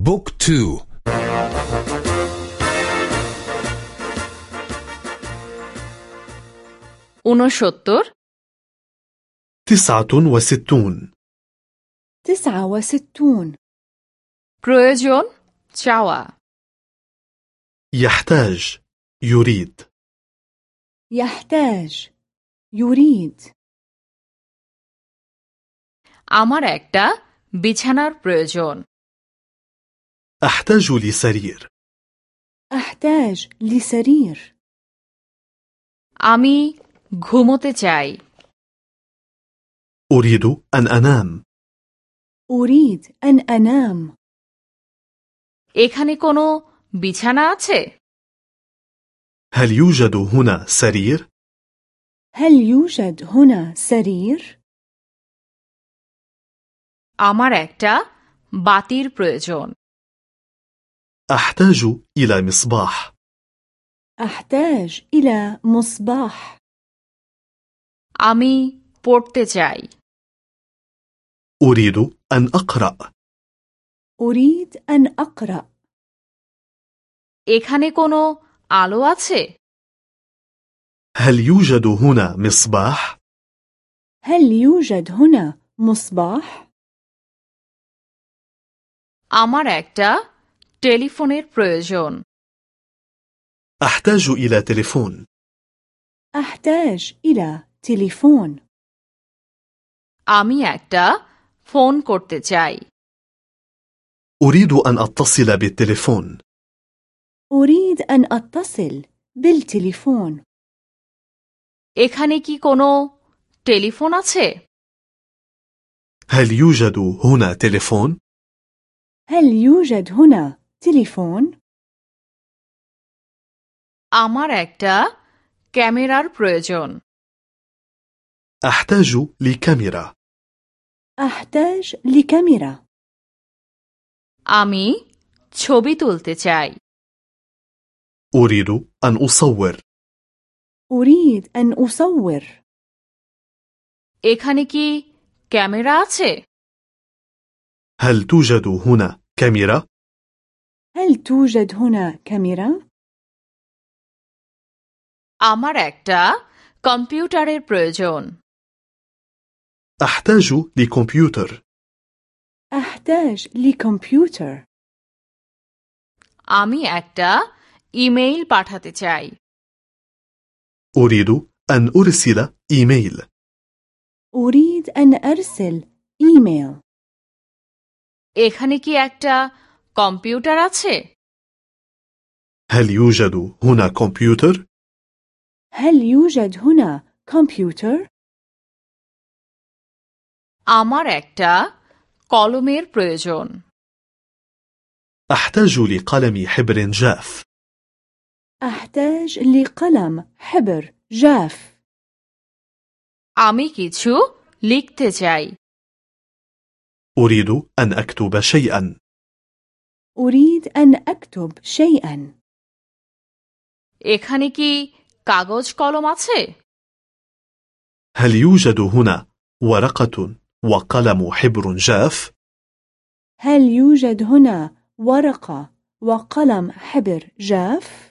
بوك تو ঊনসত্তর تسعة وستون تسعة وستون প্রয়োজন চাওয়া يحتاج يريد يحتاج يريد আমার একটা বিছানার প্রয়োজন أحتاج لسرير أحتاج لسرير আমি ঘুমোতে চাই أريد أن أنام أريد أن أنام এখানে কোনো বিছানা আছে هل يوجد هنا سرير؟ هل يوجد هنا سرير؟ আমার একটা বাতির প্রয়োজন أحتاج إلى مصباح أحتاج إلى مصباح আমি পড়তে চাই أريد أن أقرأ أريد أن أقرأ এখানে কোনো আলো আছে هل يوجد هنا مصباح؟ هل يوجد هنا مصباح؟ আমার একটা টেলিফোনের প্রয়োজন أحتاج إلى تليفون أحتاج إلى تليفون আমি একটা ফোন করতে চাই أريد أن أتصل بالتليفون أريد أن أتصل بالتليفون এখানে কি কোনো টেলিফোন আছে هل يوجد هنا تليفون؟ هل يوجد هنا تليفون؟ আমার একটা ক্যামেরার প্রয়োজন أحتاج لكاميرا أحتاج لكاميرا আমি ছবি তুলতে চাই أريد أن أصور أريد أن أصور এখানে কি ক্যামেরা আছে هل توجد هنا كاميرا؟ هل توجد هنا كاميرا؟ আমার একটা কম্পিউটারের প্রয়োজন أحتاج لكمبيوتر أحتاج لكمبيوتر আমি একটা ইমেইল পাঠাতে চাই أريد أن أرسل إيميل أريد أن أرسل إيميل এখানে কি একটা কম্পিউটার আছে هل يوجد هنا كمبيوتر؟ هل يوجد هنا كمبيوتر؟ আমার একটা কলমের প্রয়োজন أحتاج لقلم حبر جاف أحتاج لقلم حبر جاف আমি কিছু লিখতে চাই أريد أن أكتب شيئا أريد أن أكتب شيئا এখানে কি কাগজ কলম আছে هل يوجد هنا ورقة وقلم حبر جاف؟ هل يوجد هنا ورقة وقلم حبر جاف؟